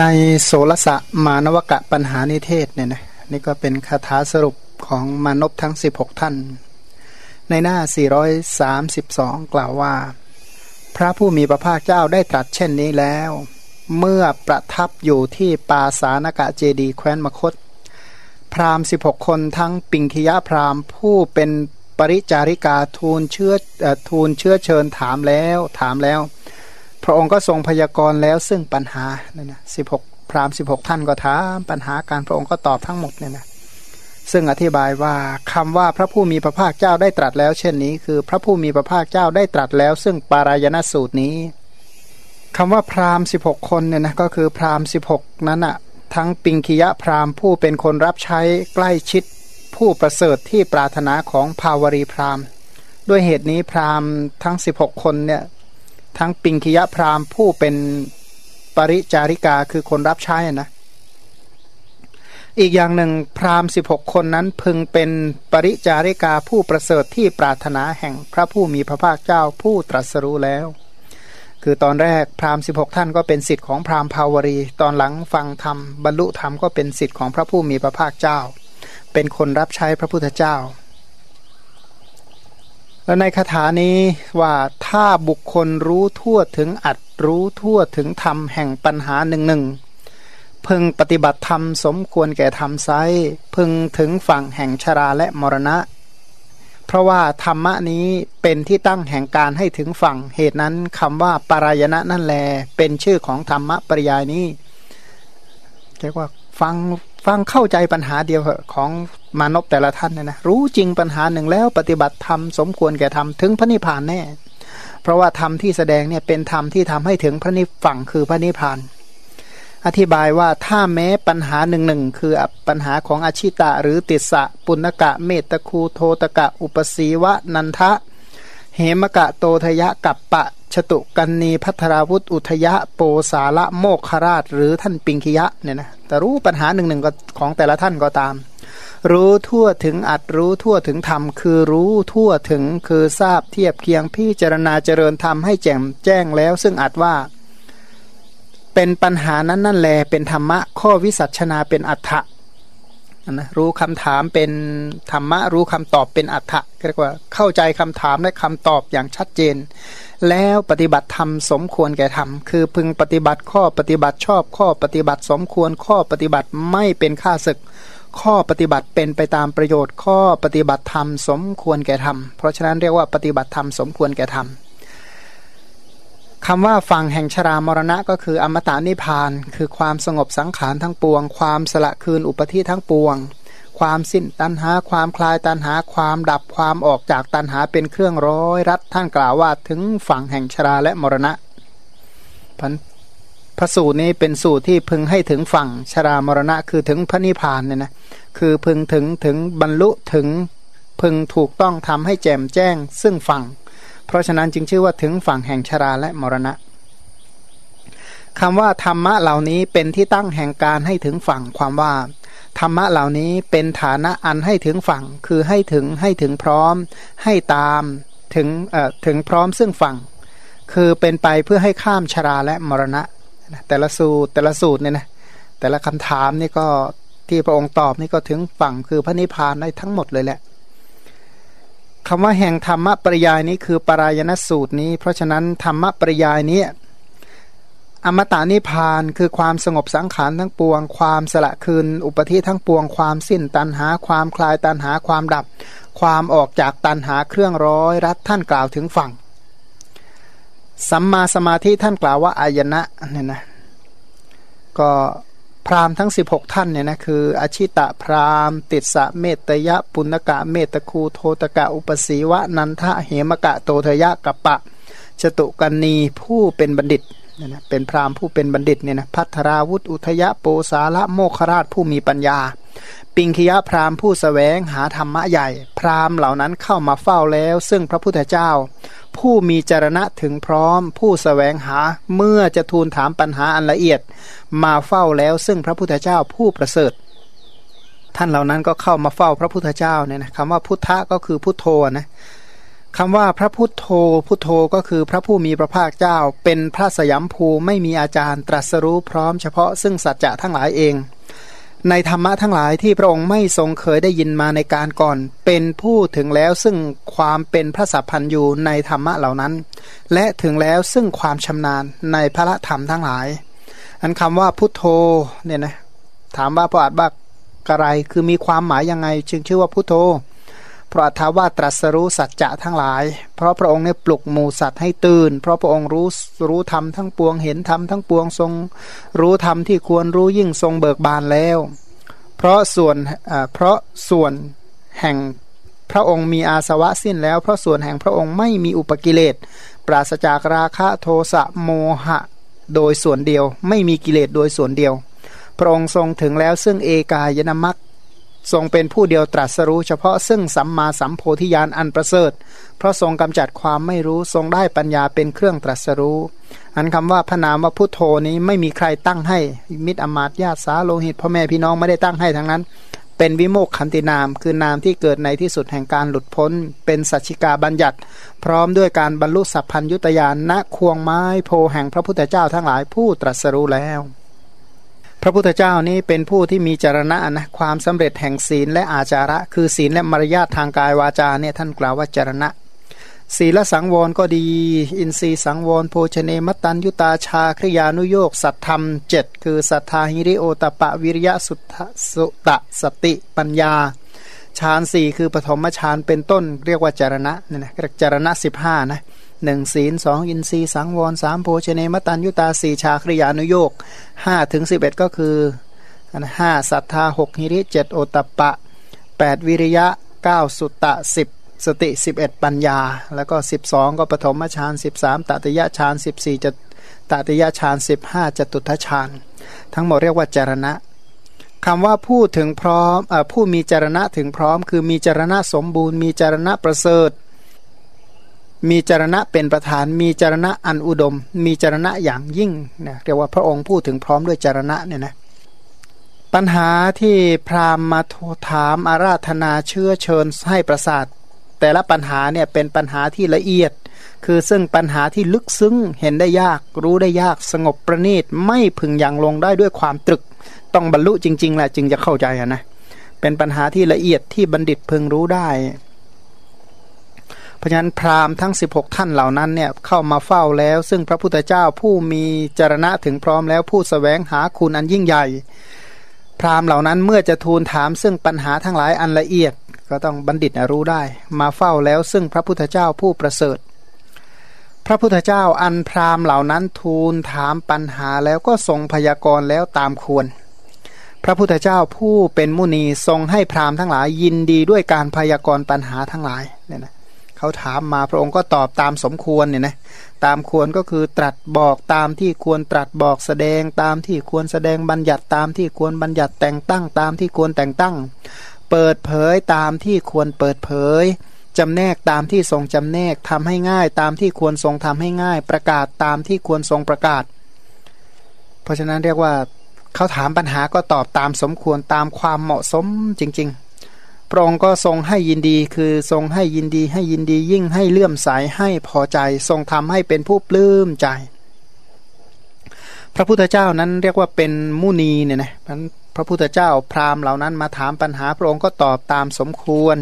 ในโสรสะมานวกะปัญหานิเทศเนี่ยนะนี่ก็เป็นคาถาสรุปของมานพทั้ง 16 ท่าน ในหน้า 432 กล่าวว่า พระผู้มีพระภาคเจ้าได้ตรัสเช่นนี้แล้ว เมื่อประทับอยู่ที่ปาสานกะเจดีแคว้นมคต พราหมณ์16 คนทั้งปิงคิยะพราหมณ์ผู้เป็นปริจาริกาทูลเชื้อทูลเชื้อเชิญถามแล้วถามแล้ว พระองค์ก็ทรงพยากรณ์แล้วซึ่งปัญหาเนี่ยนะสิบหกพราหมณ์สิบหกท่านก็ถามปัญหาการพระองค์ก็ตอบทั้งหมดเนี่ยนะซึ่งอธิบายว่าคำว่าพระผู้มีพระภาคเจ้าได้ตรัสแล้ว เช่นนี้ คือพระผู้มีพระภาคเจ้าได้ตรัสแล้ว ซึ่งปารายณสูตรนี้คำว่าพราหมณ์สิบหกคนเนี่ยนะก็คือพราหมณ์สิบหกนั้นอะทั้งปิงคิยะพราหมณ์ผู้เป็นคนรับใช้ใกล้ชิดผู้ประเสริฐที่ปรารถนาของภาวรีพราหมณ์ ด้วยเหตุนี้พราหมณ์ทั้ง 16 คนเนี่ย ทั้งปิงคิยะพราหมณ์ผู้เป็นปริจาริกาคือคนรับใช้นะอีกอย่างหนึ่งพราหมณ์สิบหกคนนั้นพึงเป็นปริจาริกาผู้ประเสริฐที่ปรารถนาแห่งพระผู้มีพระภาคเจ้าผู้ตรัสรู้แล้ว คือตอนแรกพราหมณ์สิบหกท่านก็เป็นสิทธิ์ของพราหมณ์ภาวรี ตอนหลังฟังธรรมบรรลุธรรมก็เป็นสิทธิ์ของพระผู้มีพระภาคเจ้า เป็นคนรับใช้พระพุทธเจ้า แล้วในคาถานี้ว่าถ้าบุคคลรู้ทั่วถึงอัดรู้ทั่วถึงธรรมแห่งปัญหาหนึ่งหนึ่งพึงปฏิบัติธรรมสมควรแก่ธรรมไซพึงถึงฝั่งแห่งชราและมรณะ เพราะว่าธรรมะนี้เป็นที่ตั้งแห่งการให้ถึงฝั่งเหตุนั้นคำว่าปรายณะนั่นแล เป็นชื่อของธรรมะปริยายนี้เรียกว่าฟัง ฟังเข้าใจปัญหาเดียวของมานพแต่ละท่านเนี่ยนะรู้จริงปัญหาหนึ่งแล้วปฏิบัติธรรมสมควรแก่ธรรมถึงพระนิพพานแน่ เพราะว่าธรรมที่แสดงเนี่ยเป็นธรรมที่ทำให้ถึงพระนิพฝั่งคือพระนิพพาน อธิบายว่าถ้าแม้ปัญหาหนึ่งหนึ่งคือปัญหาของอาชิตะหรือติสสะปุณกะเมตตคูโทตกะ อุปสีวะนันทะ เหมกะโตทยะกับปะชตุกันนีพัทราวุธอุทยะโปสาละโมกขราช หรือท่านปิงคิยะเนี่ยนะแต่รู้ปัญหาหนึ่งหนึ่งของแต่ละท่านก็ตาม รู้ทั่วถึงอัดรู้ทั่วถึงธรรม คือรู้ทั่วถึงคือทราบเทียบเคียงพิจารณาเจริญธรรมให้แจ่มแจ้งแล้ว ซึ่งอัดว่า เป็นปัญหานั้นนั่นแลเป็นธรรมะข้อวิสัชนาเป็นอัฏฐะ นะรู้คำถามเป็นธรรมะรู้คำตอบเป็นอัฏฐะเรียกว่าเข้าใจคำถามและคำตอบอย่างชัดเจน แล้วปฏิบัติธรรมสมควรแก่ธรรมคือพึงปฏิบัติข้อปฏิบัติชอบข้อปฏิบัติสมควรข้อปฏิบัติไม่เป็นค่าศึก ข้อปฏิบัติเป็นไปตามประโยชน์ ข้อปฏิบัติธรรมสมควรแก่ธรรมเพราะฉะนั้นเรียกว่าปฏิบัติธรรมสมควรแก่ธรรม คำว่าฝั่งแห่งชรามรณะก็คืออมตะนิพาน คือความสงบสังขารทั้งปวง ความสละคืนอุปธิทั้งปวง ความสิ้นตันหา ความคลายตันหา ความดับความออกจากตันหาเป็นเครื่องร้อยรัดท่านกล่าวว่าถึงฝั่งแห่งชราและมรณะพันพระสูตรนี้เป็นสูตรที่พึงให้ถึงฝั่งชรามรณะคือถึงพระนิพพานเนี่ยนะคือพึงถึงถึงบรรลุถึงพึงถูกต้องทำให้แจ่มแจ้ง ซึ่งฝั่ง เพราะฉะนั้นจึงชื่อว่าถึงฝั่งแห่งชราและมรณะคำว่าธรรมะเหล่านี้เป็นที่ตั้งแห่งการให้ถึงฝั่งความว่า ธรรมะเหล่านี้เป็นฐานะอันให้ถึงฝั่ง คือให้ถึงให้ถึงพร้อม ให้ตามถึงเอ่อถึงพร้อมซึ่งฝั่ง คือเป็นไปเพื่อให้ข้ามชราและมรณะ แต่ละสูตรแต่ละสูตรเนี่ยนะแต่ละคำถามนี่ก็ที่พระองค์ตอบนี่ก็ถึงฝั่งคือพระนิพพานได้ทั้งหมดเลยแหละ คำว่าแห่งธรรมปริยายนี้คือปรายณสูตรนี้ เพราะฉะนั้นธรรมปริยายนี้อมตะนิพานคือความสงบสังขารทั้งปวง ความสละคืน อุปธิทั้งปวง ความสิ้นตันหา ความคลายตันหาความดับ ความออกจากตันหาเครื่องร้อยรัดท่านกล่าวถึงฝั่ง สัมมาสมาธิท่านกล่าวว่าอายนะเนี่ยนะก็ พราหมณ์ทั้ง 16 ท่านเนี่ยนะคือ อชิตะพราหมณ์ ติสะเมตยะ ปุณกะเมตคูโทตกะอุปสีวะนันทะเหมกะโตเทยะกัปปะจตุกันนีผู้เป็นบัณฑิตเนี่ยนะเป็นพราหมณ์ผู้เป็นบัณฑิตเนี่ยนะพัทราวุธอุทยะโปสาละโมคราชผู้มีปัญญา ปิงคียะพราหมณ์ผู้สแสวงหาธรรมะใหญ่ พราหมณ์เหล่านั้นเข้ามาเฝ้าแล้ว ซึ่งพระพุทธเจ้า ผู้มีจรณะถึงพร้อม ผู้สแสวงหาเมื่อจะทูลถามปัญหาอันละเอียด มาเฝ้าแล้วซึ่งพระพุทธเจ้าผู้ประเสริฐ ท่านเหล่านั้นก็เข้ามาเฝ้าพระพุทธเจ้าเนี่ยนะคำว่าพุทธะก็คือพุทโธนะคำว่าพระพุทโธ พุทโธก็คือพระผู้มีพระภาคเจ้า เป็นพระสยามภูไม่มีอาจารย์ตรัสรู้พร้อมเฉพาะซึ่งสัจจะทั้งหลายเอง ในธรรมะทั้งหลายที่พระองค์ไม่ทรงเคยได้ยินมาในการก่อน เป็นผู้ถึงแล้วซึ่งความเป็นพระสัพพันยูในธรรมะเหล่านั้น และถึงแล้วซึ่งความชำนาญในพระธรรมทั้งหลาย อันคำว่าพุทโธเนี่ยนะถามว่าพระอาจบักอะไรคือมีความหมายยังไง จึงชื่อว่าพุทโธ พราะท้าว่าตรัสรู้สัจจะทั้งหลาย เพราะพระองค์เนี่ยปลุกหมู่สัตว์ให้ตื่น เพราะพระองค์รู้รู้ธรรมทั้งปวงเห็นธรรมทั้งปวงทรง รู้ธรรมที่ควรรู้ยิ่งทรงเบิกบานแล้ว เพราะส่วนเพราะส่วนแห่งพระองค์มีอาสวะสิ้นแล้ว เพราะส่วนแห่งพระองค์ไม่มีอุปกิเลสปราศจากราคะโทสะโมหะโดยส่วนเดียว ไม่มีกิเลสโดยส่วนเดียว พระองค์ทรงถึงแล้วซึ่งเอกายนามัค ทรงเป็นผู้เดียวตรัสรู้เฉพาะซึ่งสัมมาสัมโพธิญาณอันประเสริฐ เพราะทรงกำจัดความไม่รู้ทรงได้ปัญญาเป็นเครื่องตรัสรู้ อันคำว่าพระนามว่าพุทโธนี้ไม่มีใครตั้งให้ มิตรอมาตญาติสาโลหิตพ่อแม่พี่น้องไม่ได้ตั้งให้ทั้งนั้น เป็นวิโมกขันตินาม คือนามที่เกิดในที่สุดแห่งการหลุดพ้น เป็นสัจจิกาบัญญัติ พร้อมด้วยการบรรลุสัพพัญยุตยานณควงไม้โพแห่งพระพุทธเจ้าทั้งหลายผู้ตรัสรู้แล้ว พระพุทธเจ้านี้เป็นผู้ที่มีจารณะนะความสำเร็จแห่งศีลและอาจาระ คือศีลและมารยาททางกายวาจาเนี่ยท่านกล่าวว่าจารณะ ศีลสังวรก็ดี อินทรีสังวร โภชเนมตันยุตาชาคริยานุโยกสัตธรรมเจ็ดคือศรัทธาหิริโอตปะวิริยะสุสุตะสติปัญญาฌานสี่คือปฐมฌานเป็นต้นเรียกว่าจารณะเนี่ยนะจารณะสิบห้านะ หนึ่งศีลสองอินทรีสังวรสามโภชเนมตันยุตาสี่ชาคริยานุโยกห้าถึงสิบเอ็ดก็คือห้าศรัทธาหกหิริเจ็ดโอตปะแปดวิริยะเก้าสุตตะสิบสติสิบเอ็ดปัญญา แล้วก็สิบสองก็ปฐมฌานสิบสามตติยฌานสิบสี่จตติยฌานสิบห้าจตุทฌานทั้งหมดเรียกว่าจารณะคำว่าผู้ถึงพร้อมอผู้มีจารณะถึงพร้อม คือมีจารณะสมบูรณ์ มีจารณะประเสริฐ มีจารณะเป็นประธาน มีจารณะอันอุดม มีจารณะอย่างยิ่งเนี่ยเรียกว่าพระองค์พูดถึงพร้อมด้วยจารณะเนี่ยนะปัญหาที่พราหมณ์มาถามอาราธนาเชื่อเชิญให้ประสาท แต่ละปัญหาเนี่ยเป็นปัญหาที่ละเอียด คือซึ่งปัญหาที่ลึกซึ้งเห็นได้ยาก รู้ได้ยากสงบประณีตไม่พึงยังลงได้ด้วยความตรึก ต้องบรรลุจริงๆแหละจึงจะเข้าใจนะเป็นปัญหาที่ละเอียดที่บัณฑิตพึงรู้ได้ ราะฉะนั้นพราหมณ์ทั้ง 16 ท่านเหล่านั้นเนี่ยเข้ามาเฝ้าแล้ว ซึ่งพระพุทธเจ้าผู้มีจรณะถึงพร้อมแล้วผู้สแสวงหาคุณอันยิ่งใหญ่ พราหมณ์เหล่านั้นเมื่อจะทูลถามซึ่งปัญหาทั้งหลายอันละเอียด ก็ต้องบัณฑิตรู้ได้ มาเฝ้าแล้วซึ่งพระพุทธเจ้าผู้ประเสริฐ พระพุทธเจ้าอันพราหมณ์เหล่านั้นทูลถามปัญหาแล้วก็ทรงพยากรณ์แล้วตามควร พระพุทธเจ้าผู้เป็นมุนีทรงให้พราหมณ์ทั้งหลายยินดีด้วยการพยากรณ์ปัญหาทั้งหลายเนี่ยนะ เขาถามมาพระองค์ก็ตอบตามสมควรเนี่ยนะตามควรก็คือตรัสบอกตามที่ควรตรัสบอกแสดงตามที่ควรแสดงบัญญัติตามที่ควรบัญญัติแต่งตั้งตามที่ควรแต่งตั้ง เปิดเผยตามที่ควรเปิดเผยจำแนกตามที่ทรงจำแนกทำให้ง่าย ตามที่ควรทรงทำให้ง่าย ประกาศตามที่ควรทรงประกาศ เพราะฉะนั้นเรียกว่าเขาถามปัญหาก็ตอบตามสมควรตามความเหมาะสมจริง ๆ ระองค์ก็ทรงให้ยินดีคือทรงให้ยินดีให้ยินดียิ่งให้เลื่อมใสให้พอใจ ทรงทำให้เป็นผู้ปลื้มใจ พระพุทธเจ้านั้นเรียกว่าเป็นมุนีเนี่ยนะพระพุทธเจ้าพราหมณ์เหล่านั้นมาถามปัญหาพระองค์ก็ตอบตามสมควร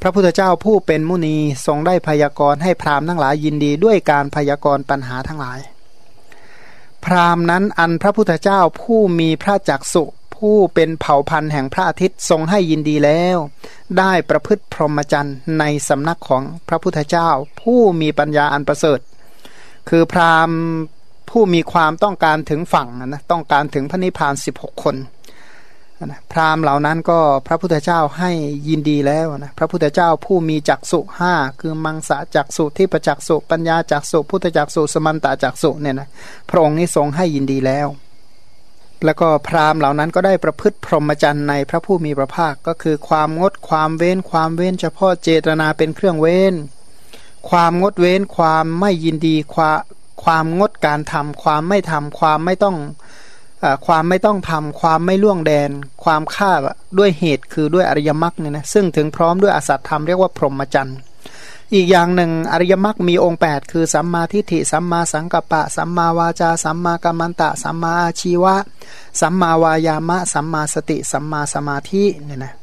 พระพุทธเจ้าผู้เป็นมุนีทรงได้พยากรณ์ให้พราหมณ์ทั้งหลายยินดีด้วยการพยากรณ์ปัญหาทั้งหลาย พราหมณ์นั้นอันพระพุทธเจ้าผู้มีพระจักสุ ผู้เป็นเผ่าพันธุ์แห่งพระอาทิตย์ทรงให้ยินดีแล้ว ได้ประพฤติพรหมจรรย์ในสำนักของพระพุทธเจ้า ผู้มีปัญญาอันประเสริฐ คือพราหมณ์ผู้มีความต้องการถึงฝั่งนะต้องการถึงพระนิพพานสิบหกคนนะพราหมณ์เหล่านั้นก็พระพุทธเจ้าให้ยินดีแล้วนะพระพุทธเจ้าผู้มีจักสุห้าคือมังสะจักสุที่ประจักสุปัญญาจักสุพุทธจักสุสมันตาจักสุเนี่ยนะพระองค์นี้ทรงให้ยินดีแล้ว แล้วก็พราหมณ์เหล่านั้นก็ได้ประพฤติพรหมจรรย์ในพระผู้มีพระภาคก็คือความงดความเว้นความเว้น เฉพาะเจตนาเป็นเครื่องเว้น ความงดเว้นความไม่ยินดีความความงดการทำความไม่ทำความไม่ต้องความไม่ต้องทำความไม่ล่วงแดน ความฆ่าด้วยเหตุคือด้วยอริยมรรคเนี่ยนะซึ่งถึงพร้อมด้วยอสัตธรรมเรียกว่าพรหมจรรย์ อีกอย่างหนึ่งอริยมรรคมีองค์ 8 คือสัมมาทิฏฐิสัมมาสังกัปปะ สัมมาวาจา สัมมากัมมันตะ สัมมาอาชีวะ สัมมาวายามะ สัมมาสติ สัมมาสมาธิเนี่ยนะ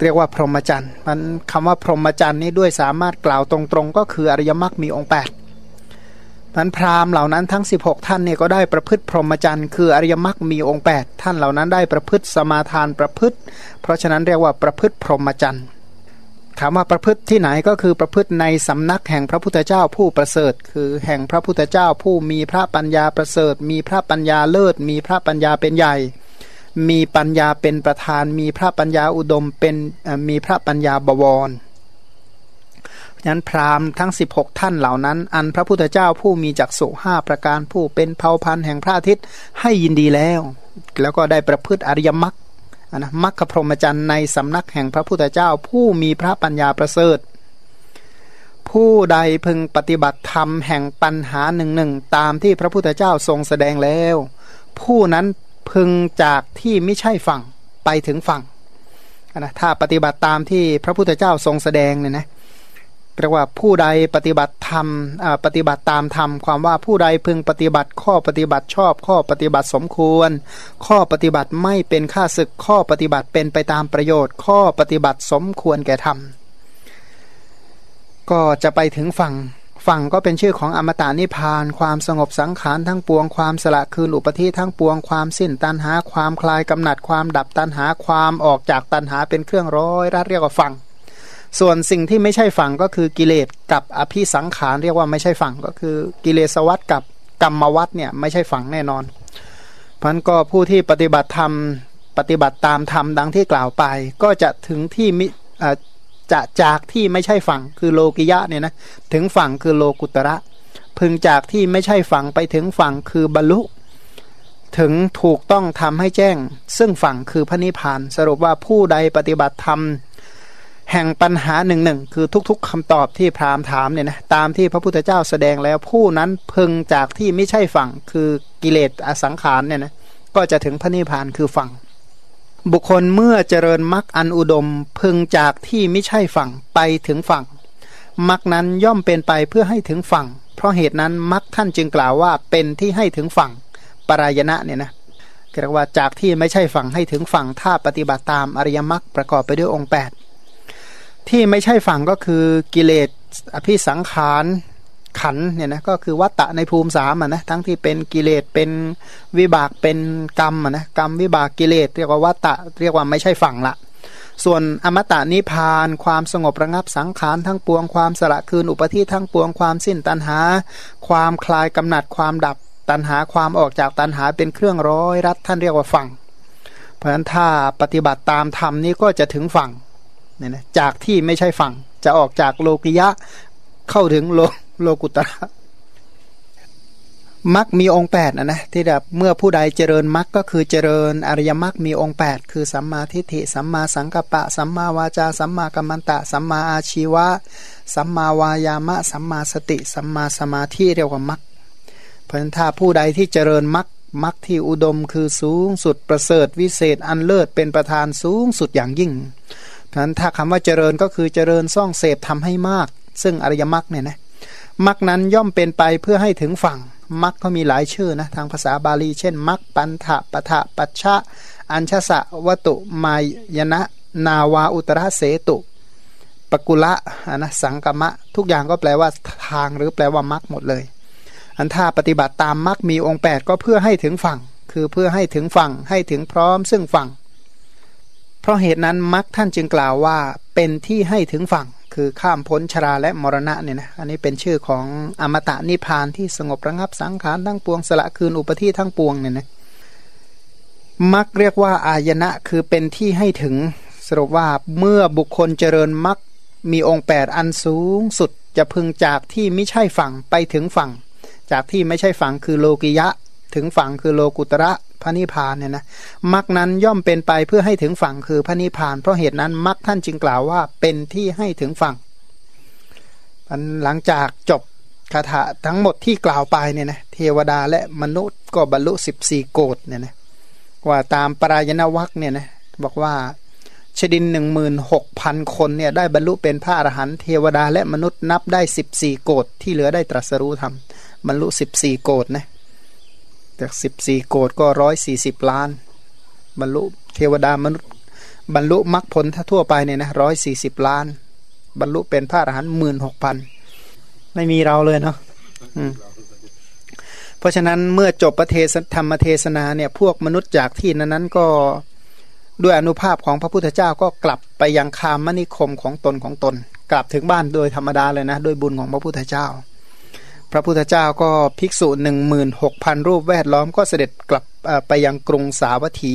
เรียกว่าพรหมจรรย์มันคำว่าพรหมจรรย์นี้ด้วยสามารถกล่าวตรงๆ ก็คืออริยมรรคมีองค์8นั้นพราหมณ์เหล่านั้นทั้ง 16 ท่านเนี่ยก็ได้ประพฤติพรหมจรรย์ คืออริยมรรคมีองค์ 8 ท่านเหล่านั้นได้ประพฤติสมาทานประพฤติ เพราะฉะนั้นเรียกว่าประพฤติพรหมจรรย์ ถามว่าประพฤติที่ไหนก็คือประพฤติในสำนักแห่งพระพุทธเจ้าผู้ประเสริฐ คือแห่งพระพุทธเจ้าผู้มีพระปัญญาประเสริฐ มีพระปัญญาเลิศ มีพระปัญญาเป็นใหญ่ มีปัญญาเป็นประธาน มีพระปัญญาอุดมเป็นมีพระปัญญาบวรฉะนั้นพราหมณ์ทั้ง 16 ท่านเหล่านั้น อันพระพุทธเจ้าผู้มีจักษุห้าประการผู้เป็นเผ่าพันธุ์แห่งพระอาทิตย์ให้ยินดีแล้ว แล้วก็ได้ประพฤติอริยมรรค นะมรรคพรหมจรรย์ในสำนักแห่งพระพุทธเจ้า ผู้มีพระปัญญาประเสริฐ ผู้ใดพึงปฏิบัติธรรมแห่งปัญหาหนึ่งหนึ่งตามที่พระพุทธเจ้าทรงแสดงแล้ว ผู้นั้นพึงจากที่ไม่ใช่ฝั่งไปถึงฝั่งนะถ้าปฏิบัติตามที่พระพุทธเจ้าทรงแสดงเนี่ยนะ เรียกว่าผู้ใดปฏิบัติธรรมปฏิบัติตามธรรมความว่าผู้ใดพึงปฏิบัติข้อปฏิบัติชอบ ข้อปฏิบัติสมควร ข้อปฏิบัติไม่เป็นค่าศึกข้อปฏิบัติเป็นไปตามประโยชน์ ข้อปฏิบัติสมควรแก่ธรรมก็จะไปถึงฝั่งฝั่งก็เป็นชื่อของอมตะนิพาน ความสงบสังขารทั้งปวงความสละคืนอุปธิทั้งปวงความสิ้นตันหาความคลายกำหนัดความดับตันหาความออกจากตันหาเป็นเครื่องร้อยรัดเรียกว่าฝั่ง ส่วนสิ่งที่ไม่ใช่ฝั่งก็คือกิเลสกับอภิสังขารเรียกว่าไม่ใช่ฝั่งก็คือกิเลสวัตกับกรรมวัตเนี่ยไม่ใช่ฝั่งแน่นอนเพราะนั้นก็ผู้ที่ปฏิบัติธรรมปฏิบัติตามธรรมดังที่กล่าวไป ก็จะถึงที่มิจะจากที่ไม่ใช่ฝั่งคือโลกิยะเนี่ยนะถึงฝั่งคือโลกุตระ พึงจากที่ไม่ใช่ฝั่งไปถึงฝั่งคือบรรลุ ถึงถูกต้องทำให้แจ้ง ซึ่งฝั่งคือพระนิพพาน สรุปว่าผู้ใดปฏิบัติธรรม แห่งปัญหาหนึ่งหนึ่งคือทุกๆคำตอบที่พราหมณ์ถามเนี่ยนะตามที่พระพุทธเจ้าแสดงแล้วผู้นั้นพึงจากที่ไม่ใช่ฝั่งคือกิเลสอสังขารเนี่ยนะก็จะถึงพระนิพพานคือฝั่ง บุคคลเมื่อเจริญมรรคอันอุดม พึงจากที่ไม่ใช่ฝั่งไปถึงฝั่งมรรคนั้นย่อมเป็นไปเพื่อให้ถึงฝั่ง เพราะเหตุนั้นมรรคท่านจึงกล่าวว่าเป็นที่ให้ถึงฝั่งปรายณะเนี่ยนะเรียกว่าจากที่ไม่ใช่ฝั่งให้ถึงฝั่งถ้าปฏิบัติตามอริยมรรคประกอบไปด้วยองค์ 8 ที่ไม่ใช่ฝั่งก็คือกิเลสอภิสังขารขันเนี่ยนะก็คือวัตตะในภูมิสามอะนะทั้งที่เป็นกิเลสเป็นวิบากเป็นกรรมอะนะกรรมวิบากกิเลสเรียกว่าวัตตะเรียกว่าไม่ใช่ฝั่งละ ส่วนอมตะนิพานความสงบระงับสังขารทั้งปวงความสละคืนอุปธิทั้งปวงความสิ้นตัณหา ความคลายกำหนัดความดับตัณหาความออกจากตัณหาเป็นเครื่องร้อยรัดท่านเรียกว่าฝั่ง เพราะฉะนั้นถ้าปฏิบัติตามธรรมนี้ก็จะถึงฝั่ง เนี่ยนะจากที่ไม่ใช่ฝั่ง จะออกจากโลกิยะเข้าถึงโลโลกุตระมักมีองค์8นะนะที่แบบเมื่อผู้ใดเจริญมักก็คือเจริญอริยมักมีองค์ 8 คือสัมมาทิฏฐิสัมมาสังกัปปะ สัมมาวาจา สัมมากัมมันตะ สัมมาอาชีวะ สัมมาวายามะ สัมมาสติ สัมมาสมาธิเรียกว่ามักเพราะถ้าผู้ใดที่เจริญมักมักที่อุดมคือสูงสุดประเสริฐวิเศษอันเลิศเป็นประธานสูงสุดอย่างยิ่ง นั้นถ้าคำว่าเจริญก็คือเจริญซ่องเสพทำให้มาก ซึ่งอริยมรรคเนี่ยนะมรรคนั้นย่อมเป็นไปเพื่อให้ถึงฝั่งมรรคเขามีหลายชื่อนะทางภาษาบาลีเช่นมรรคปันถะปะทะปัชชะ อัญชสะวตุมายนะ นาวาอุตระเสตุ ปกุละนะสังกมะ ทุกอย่างก็แปลว่าทางหรือแปลว่ามรรคหมดเลย อันถ้าปฏิบัติตามมรรคมีองค์ 8 ก็เพื่อให้ถึงฝั่ง คือเพื่อให้ถึงฝั่งให้ถึงพร้อมซึ่งฝั่ง ราะเหตุนั้นมรรคท่านจึงกล่าวว่าเป็นที่ให้ถึงฝั่ง คือข้ามพ้นชราและมรณะเนี่ยนะอันนี้เป็นชื่อของอมตะนิพานที่สงบระงับสังขารทั้งปวงสละคืนอุปธิทั้งปวงเนี่ยนะมรรคเรียกว่าอายนะคือเป็นที่ให้ถึงสรุปว่าเมื่อบุคคลเจริญมรรคมีองค์แปดอันสูงสุดจะพึงจากที่ไม่ใช่ฝั่งไปถึงฝั่ง จากที่ไม่ใช่ฝั่งคือโลกิยะ ถึงฝั่งคือโลกุตระ พระนิพพานเนี่ยนะมรรคนั้นย่อมเป็นไปเพื่อให้ถึงฝั่งคือพระนิพพาน เพราะเหตุนั้นมรรคท่านจึงกล่าวว่าเป็นที่ให้ถึงฝั่งหลังจากจบคาถาทั้งหมดที่กล่าวไปเนี่ยนะเทวดาและมนุษย์ก็บรรลุสิบสี่โกดเนี่ยนะว่าตามปรายณวัคเนี่ยนะบอกว่าชดินหนึ่งหมื่นหกพันคนเนี่ยได้บรรลุเป็นพระอรหันต์เทวดาและมนุษย์นับได้สิบสี่โกดที่เหลือได้ตรัสรู้ธรรมบรรลุสิบสี่โกดนะ จากสิบสี่โกดก็ร้อยสี่สิบล้าน บรรลุเทวดามนุษย์บรรลุมรรคผลถ้าทั่วไปเนี่ยนะร้อยสี่สิบล้าน บรรลุเป็นพระอรหันต์หมื่นหกพันไม่มีเราเลยเนาะเพราะฉะนั้นเมื่อจบประเทศธรรมเทศนาเนี่ยพวกมนุษย์จากที่นั้นนั้นก็ด้วยอนุภาพของพระพุทธเจ้าก็กลับไปยังคามนิคมของตนของตน กลับถึงบ้านโดยธรรมดาเลยนะโดยบุญของพระพุทธเจ้า พระพุทธเจ้าก็ภิกษุหนึ่งหมื่นหกพันรูปแวดล้อมก็เสด็จกลับไปยังกรุงสาวัตถี